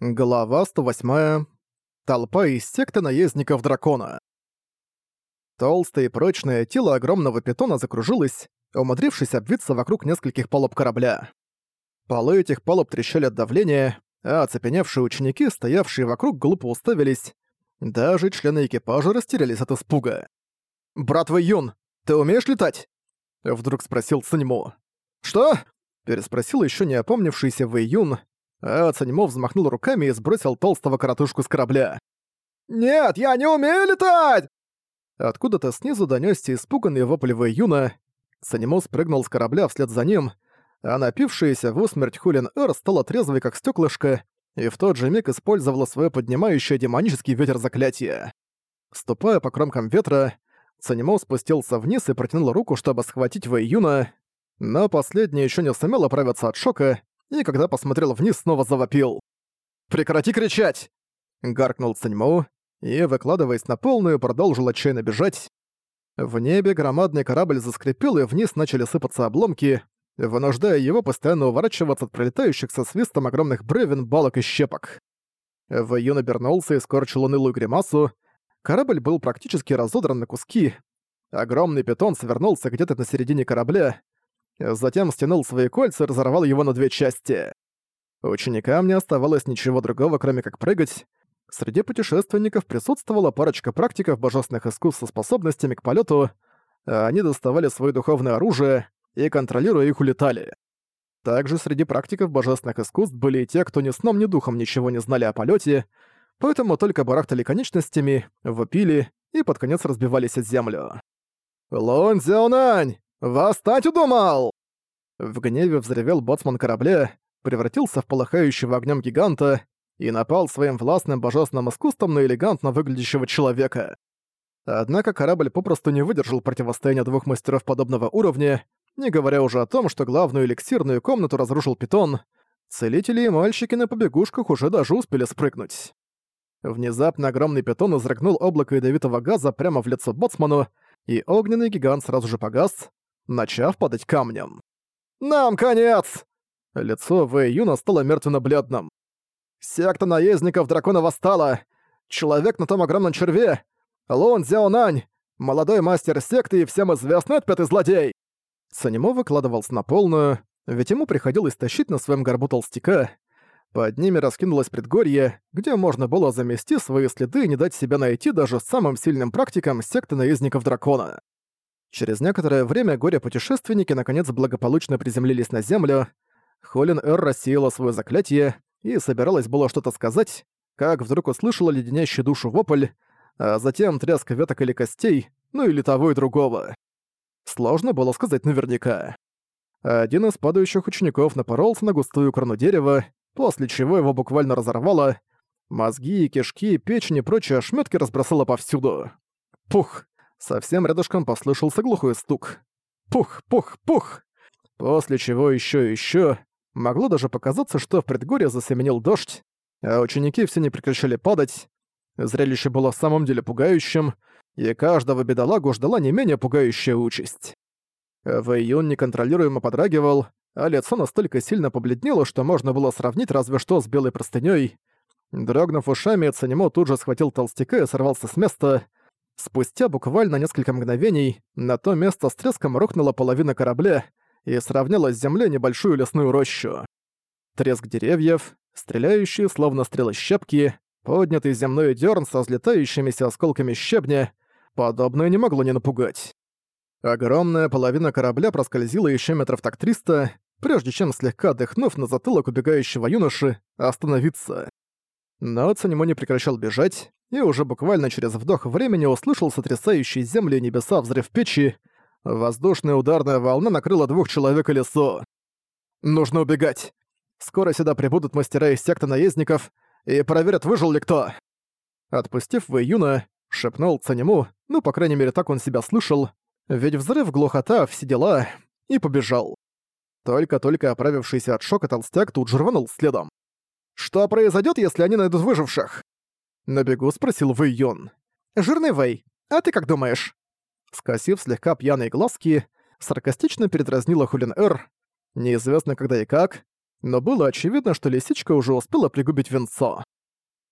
Глава 108. Толпа из секты наездников дракона. Толстое и прочное тело огромного питона закружилось, умудрившись обвиться вокруг нескольких палуб корабля. Полы этих палуб трещали от давления, а оцепеневшие ученики, стоявшие вокруг, глупо уставились. Даже члены экипажа растерялись от испуга. «Брат Вэйюн, ты умеешь летать?» Вдруг спросил Циньмо. «Что?» Переспросил еще не опомнившийся Вэйюн, а Цаньмо взмахнул руками и сбросил толстого коротышку с корабля. «Нет, я не умею летать!» Откуда-то снизу донёсся испуганный вопль Юна. Санимо спрыгнул с корабля вслед за ним, а напившаяся в усмерть Хулин Эр стала трезвой как стёклышко и в тот же миг использовала своё поднимающее демонический ветер заклятие. Ступая по кромкам ветра, Цанимо спустился вниз и протянул руку, чтобы схватить Юна, но последний ещё не сумел оправиться от шока и когда посмотрел вниз, снова завопил. «Прекрати кричать!» Гаркнул Циньмоу и, выкладываясь на полную, продолжил отчаянно бежать. В небе громадный корабль заскрипел, и вниз начали сыпаться обломки, вынуждая его постоянно уворачиваться от пролетающих со свистом огромных бревен, балок и щепок. Вэйюн обернулся и скорчил унылую гримасу. Корабль был практически разодран на куски. Огромный питон свернулся где-то на середине корабля, затем стянул свои кольца и разорвал его на две части. Ученикам не оставалось ничего другого, кроме как прыгать. Среди путешественников присутствовала парочка практиков божественных искусств со способностями к полету, они доставали свое духовное оружие и, контролируя их, улетали. Также среди практиков божественных искусств были и те, кто ни сном, ни духом ничего не знали о полете, поэтому только барахтали конечностями, вопили и под конец разбивались о землю. «Лун Зяонань! «Восстать удумал!» В гневе взревел боцман корабля, превратился в полыхающего огнем гиганта и напал своим властным божественным искусством на элегантно выглядящего человека. Однако корабль попросту не выдержал противостояния двух мастеров подобного уровня, не говоря уже о том, что главную эликсирную комнату разрушил питон, целители и мальчики на побегушках уже даже успели спрыгнуть. Внезапно огромный питон изрыгнул облако ядовитого газа прямо в лицо боцману, и огненный гигант сразу же погас, начав падать камнем. «Нам конец!» Лицо Вэй Юна стало мертвенно-бледным. «Секта наездников дракона восстала! Человек на том огромном черве! Лун Зяонань! Молодой мастер секты и всем известный отпятый злодей!» Санимо выкладывался на полную, ведь ему приходилось тащить на своем горбу толстяка. Под ними раскинулось предгорье, где можно было замести свои следы и не дать себя найти даже самым сильным практикам секты наездников дракона. Через некоторое время горе-путешественники наконец благополучно приземлились на землю. Холин Эр рассеяла свое заклятие и собиралась было что-то сказать, как вдруг услышала леденящий душу вопль, а затем треск веток или костей, ну или того и другого. Сложно было сказать наверняка. Один из падающих учеников напоролся на густую крону дерева, после чего его буквально разорвало, мозги, кишки, печень и прочие ошметки разбросало повсюду. Пух! Совсем рядышком послышался глухой стук. Пух, пух, пух! После чего еще и еще. Могло даже показаться, что в предгорье засеменил дождь, а ученики все не прекращали падать. Зрелище было в самом деле пугающим, и каждого бедолагу ждала не менее пугающая участь. Вэйюн неконтролируемо подрагивал, а лицо настолько сильно побледнело, что можно было сравнить разве что с белой простынёй. Дрогнув ушами, Цанимо тут же схватил толстяка и сорвался с места, Спустя буквально несколько мгновений на то место с треском рухнула половина корабля и сравняла с землей небольшую лесную рощу. Треск деревьев, стреляющие словно стрелы щепки, поднятый земной дерн со взлетающимися осколками щебня, подобное не могло не напугать. Огромная половина корабля проскользила еще метров так триста, прежде чем слегка отдохнув на затылок убегающего юноши, остановиться. Но Цанимо не прекращал бежать, и уже буквально через вдох времени услышал сотрясающий земли и небеса взрыв печи. Воздушная ударная волна накрыла двух человек и лесу. «Нужно убегать. Скоро сюда прибудут мастера из секты наездников и проверят, выжил ли кто». Отпустив Вэйюна, шепнул Цанему, ну, по крайней мере, так он себя слышал, ведь взрыв, глухота, все дела, и побежал. Только-только оправившийся от шока толстяк тут же рванул следом. «Что произойдет, если они найдут выживших?» На бегу спросил Вэй Йон. «Жирный Вэй, а ты как думаешь?» Скосив слегка пьяные глазки, саркастично передразнила Хулин Эр. Неизвестно когда и как, но было очевидно, что лисичка уже успела пригубить венцо.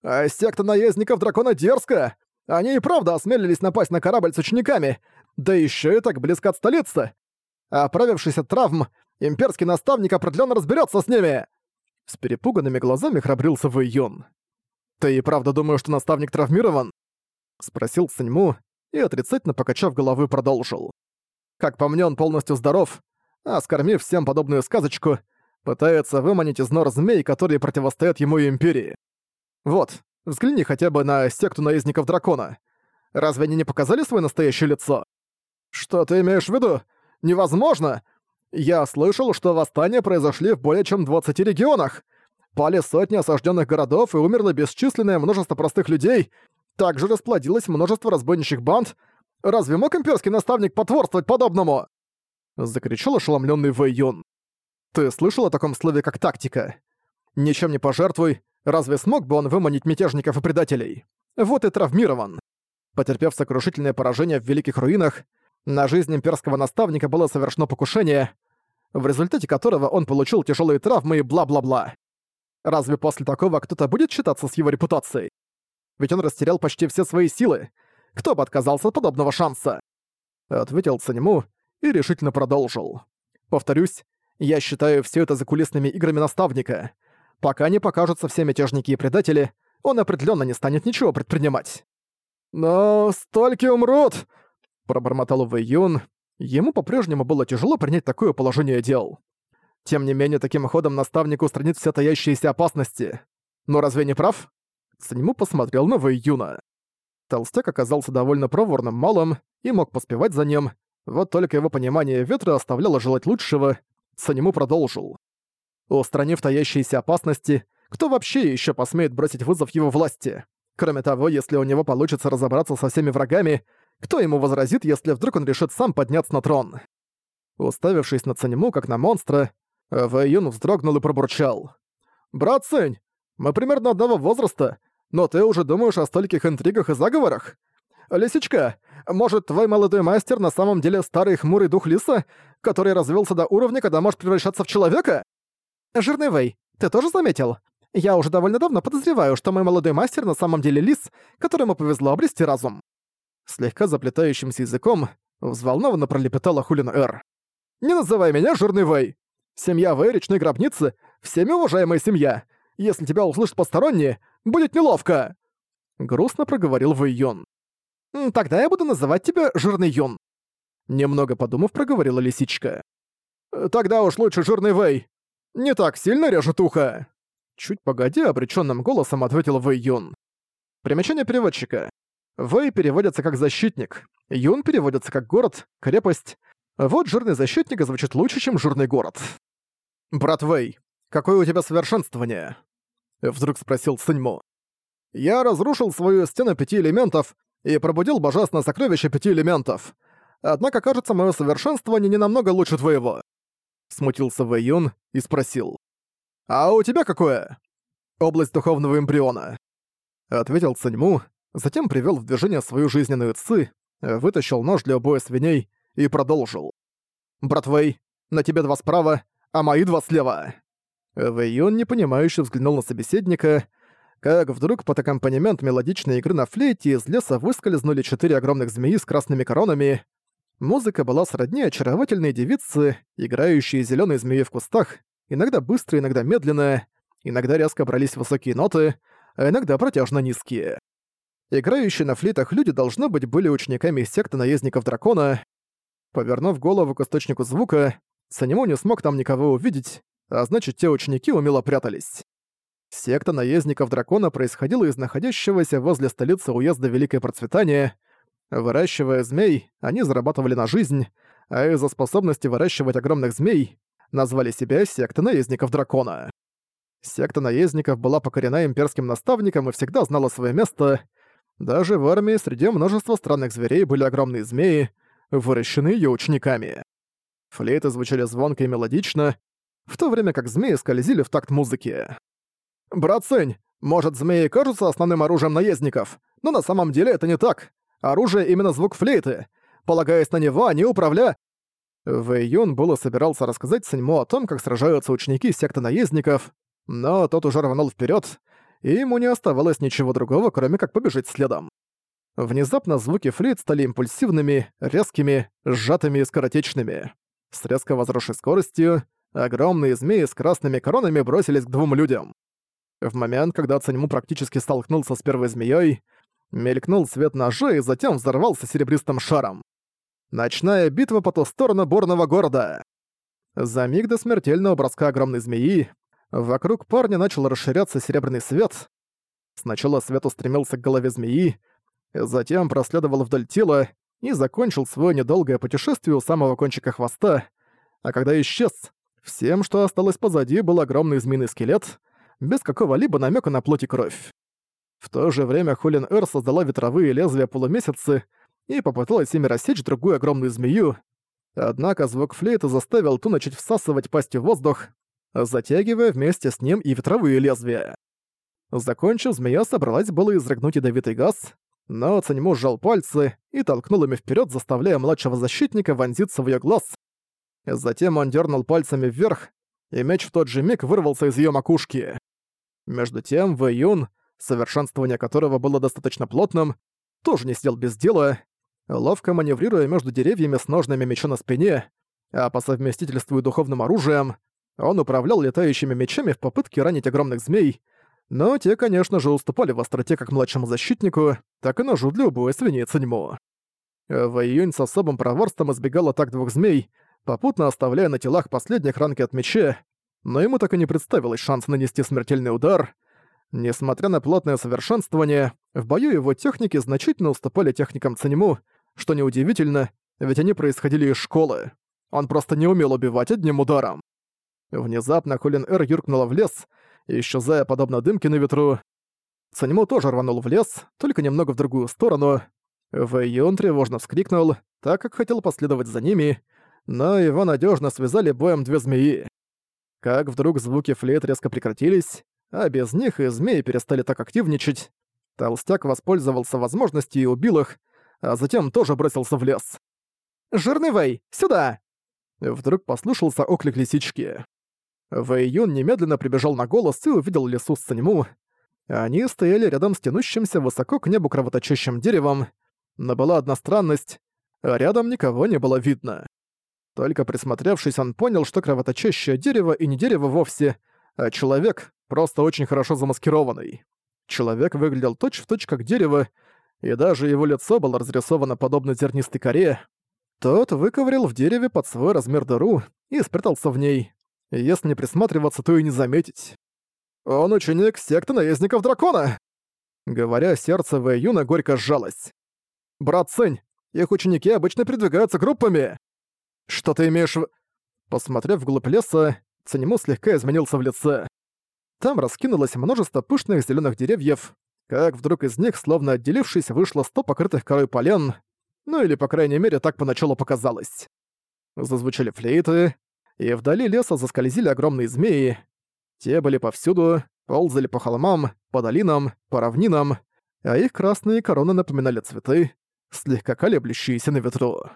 «А секта наездников дракона дерзко! Они и правда осмелились напасть на корабль с учениками, да еще и так близко от столицы! Оправившись от травм, имперский наставник определенно разберется с ними!» С перепуганными глазами храбрился Вэй Юн. «Ты и правда думаешь, что наставник травмирован?» Спросил Саньму и, отрицательно покачав головы, продолжил. «Как по мне, он полностью здоров, а скормив всем подобную сказочку, пытается выманить из нор змей, которые противостоят ему и Империи. Вот, взгляни хотя бы на секту наездников дракона. Разве они не показали свое настоящее лицо? Что ты имеешь в виду? Невозможно! Я слышал, что восстания произошли в более чем 20 регионах. Пали сотни осажденных городов и умерло бесчисленное множество простых людей. Также расплодилось множество разбойничьих банд. Разве мог имперский наставник потворствовать подобному? Закричал ошеломленный Вэй Юн. Ты слышал о таком слове, как тактика? Ничем не пожертвуй, Разве смог бы он выманить мятежников и предателей? Вот и травмирован. Потерпев сокрушительное поражение в Великих Руинах, на жизнь имперского наставника было совершено покушение, в результате которого он получил тяжелые травмы и бла-бла-бла. Разве после такого кто-то будет считаться с его репутацией? Ведь он растерял почти все свои силы. Кто бы отказался от подобного шанса? Ответил Цанему и решительно продолжил. Повторюсь, я считаю все это закулисными играми наставника — Пока не покажутся все мятежники и предатели, он определенно не станет ничего предпринимать. «Но столько умрут!» – пробормотал Вэй Юн. Ему по-прежнему было тяжело принять такое положение дел. Тем не менее, таким ходом наставник устранит все таящиеся опасности. Но разве не прав? Санему посмотрел на Вэй Юна. Толстяк оказался довольно проворным малым и мог поспевать за ним, вот только его понимание ветра оставляло желать лучшего, Санему продолжил. Устранив таящиеся опасности, кто вообще еще посмеет бросить вызов его власти? Кроме того, если у него получится разобраться со всеми врагами, кто ему возразит, если вдруг он решит сам подняться на трон? Уставившись на Цанему, как на монстра, Вэйюн вздрогнул и пробурчал. «Брат Цэнь, мы примерно одного возраста, но ты уже думаешь о стольких интригах и заговорах? Лисичка, может, твой молодой мастер на самом деле старый хмурый дух лиса, который развелся до уровня, когда может превращаться в человека?» «Жирный Вэй, ты тоже заметил? Я уже довольно давно подозреваю, что мой молодой мастер на самом деле лис, которому повезло обрести разум». Слегка заплетающимся языком взволнованно пролепетала Хулин Эр. «Не называй меня Жирный Вэй! Семья Вэй речной гробницы — всеми уважаемая семья. Если тебя услышат посторонние, будет неловко!» Грустно проговорил Вэй Йон. «Тогда я буду называть тебя Жирный Йон». Немного подумав, проговорила лисичка. «Тогда уж лучше Жирный Вэй не так сильно режет ухо!» Чуть погодя, обречённым голосом ответил Вэй Юн. Примечание переводчика. Вэй переводится как «защитник», Юн переводится как «город», «крепость». Вот жирный защитник звучит лучше, чем жирный город. «Брат Вэй, какое у тебя совершенствование?» Вдруг спросил Сыньмо. «Я разрушил свою стену пяти элементов и пробудил божественное сокровище пяти элементов. Однако, кажется, мое совершенствование не намного лучше твоего. Смутился Вэйюн и спросил. «А у тебя какое?» «Область духовного эмбриона», — ответил Циньму, затем привел в движение свою жизненную ци, вытащил нож для убоя свиней и продолжил. «Брат Вэй, на тебе два справа, а мои два слева». Вэйюн непонимающе взглянул на собеседника, как вдруг под аккомпанемент мелодичной игры на флейте из леса выскользнули четыре огромных змеи с красными коронами, Музыка была сродни очаровательной девицы, играющей зеленой змеи в кустах, иногда быстро, иногда медленно, иногда резко брались высокие ноты, а иногда протяжно низкие. Играющие на флейтах люди, должно быть, были учениками секты наездников дракона. Повернув голову к источнику звука, Санему не смог там никого увидеть, а значит, те ученики умело прятались. Секта наездников дракона происходила из находящегося возле столицы уезда Великое Процветание — Выращивая змей, они зарабатывали на жизнь, а из-за способности выращивать огромных змей назвали себя секта наездников дракона. Секта наездников была покорена имперским наставником и всегда знала свое место. Даже в армии среди множества странных зверей были огромные змеи, выращенные ее учениками. Флейты звучали звонко и мелодично, в то время как змеи скользили в такт музыки. «Брат Сэнь, может, змеи кажутся основным оружием наездников, но на самом деле это не так. Оружие именно звук флейты. Полагаясь на него, они управля...» Вэй Юн было собирался рассказать Саньму о том, как сражаются ученики секты наездников, но тот уже рванул вперед, и ему не оставалось ничего другого, кроме как побежать следом. Внезапно звуки флейт стали импульсивными, резкими, сжатыми и скоротечными. С резко возросшей скоростью огромные змеи с красными коронами бросились к двум людям. В момент, когда Цаньму практически столкнулся с первой змеей, мелькнул свет ножа и затем взорвался серебристым шаром. Ночная битва по ту сторону Борного города. За миг до смертельного броска огромной змеи вокруг парня начал расширяться серебряный свет. Сначала свет устремился к голове змеи, затем проследовал вдоль тела и закончил свое недолгое путешествие у самого кончика хвоста, а когда исчез, всем, что осталось позади, был огромный змеиный скелет, без какого-либо намека на плоть и кровь. В то же время Хулин Эр создала ветровые лезвия полумесяцы и попыталась ими рассечь другую огромную змею, однако звук флейты заставил ту начать всасывать пастью воздух, затягивая вместе с ним и ветровые лезвия. Закончив, змея собралась было изрыгнуть ядовитый газ, но Цаньму сжал пальцы и толкнул ими вперед, заставляя младшего защитника вонзиться в ее глаз. Затем он дернул пальцами вверх, и меч в тот же миг вырвался из ее макушки. Между тем, Вэй Юн, совершенствование которого было достаточно плотным, тоже не сидел без дела, ловко маневрируя между деревьями с ножными меча на спине, а по совместительству и духовным оружием, он управлял летающими мечами в попытке ранить огромных змей, но те, конечно же, уступали в остроте как младшему защитнику, так и ножу для убоя свиней Циньмо. В июнь с особым проворством избегал атак двух змей, попутно оставляя на телах последних ранки от меча, но ему так и не представилось шанс нанести смертельный удар. Несмотря на плотное совершенствование, в бою его техники значительно уступали техникам Циньму, что неудивительно, ведь они происходили из школы. Он просто не умел убивать одним ударом. Внезапно Холин Эр юркнула в лес, исчезая подобно дымке на ветру. Санему тоже рванул в лес, только немного в другую сторону. Вэй он тревожно вскрикнул, так как хотел последовать за ними, но его надежно связали боем две змеи. Как вдруг звуки флейт резко прекратились, а без них и змеи перестали так активничать. Толстяк воспользовался возможностью и убил их, а затем тоже бросился в лес. «Жирный Вэй, сюда!» Вдруг послышался оклик лисички. Вэй Юн немедленно прибежал на голос и увидел лесу с Саньму. Они стояли рядом с тянущимся высоко к небу кровоточащим деревом, но была одна странность — рядом никого не было видно. Только присмотревшись, он понял, что кровоточащее дерево и не дерево вовсе, а человек, просто очень хорошо замаскированный. Человек выглядел точь-в-точь точь как дерево, и даже его лицо было разрисовано подобно зернистой коре. Тот выковырял в дереве под свой размер дыру и спрятался в ней, если не присматриваться, то и не заметить. «Он ученик секты наездников дракона!» Говоря, сердце Вэй Юна горько сжалось. «Брат Цинь, их ученики обычно передвигаются группами!» «Что ты имеешь в...» Посмотрев вглубь леса, Циньму слегка изменился в лице. Там раскинулось множество пышных зеленых деревьев, как вдруг из них, словно отделившись, вышло сто покрытых корой полен, ну или, по крайней мере, так поначалу показалось. Зазвучали флейты, и вдали леса заскользили огромные змеи. Те были повсюду, ползали по холмам, по долинам, по равнинам, а их красные короны напоминали цветы, слегка колеблющиеся на ветру.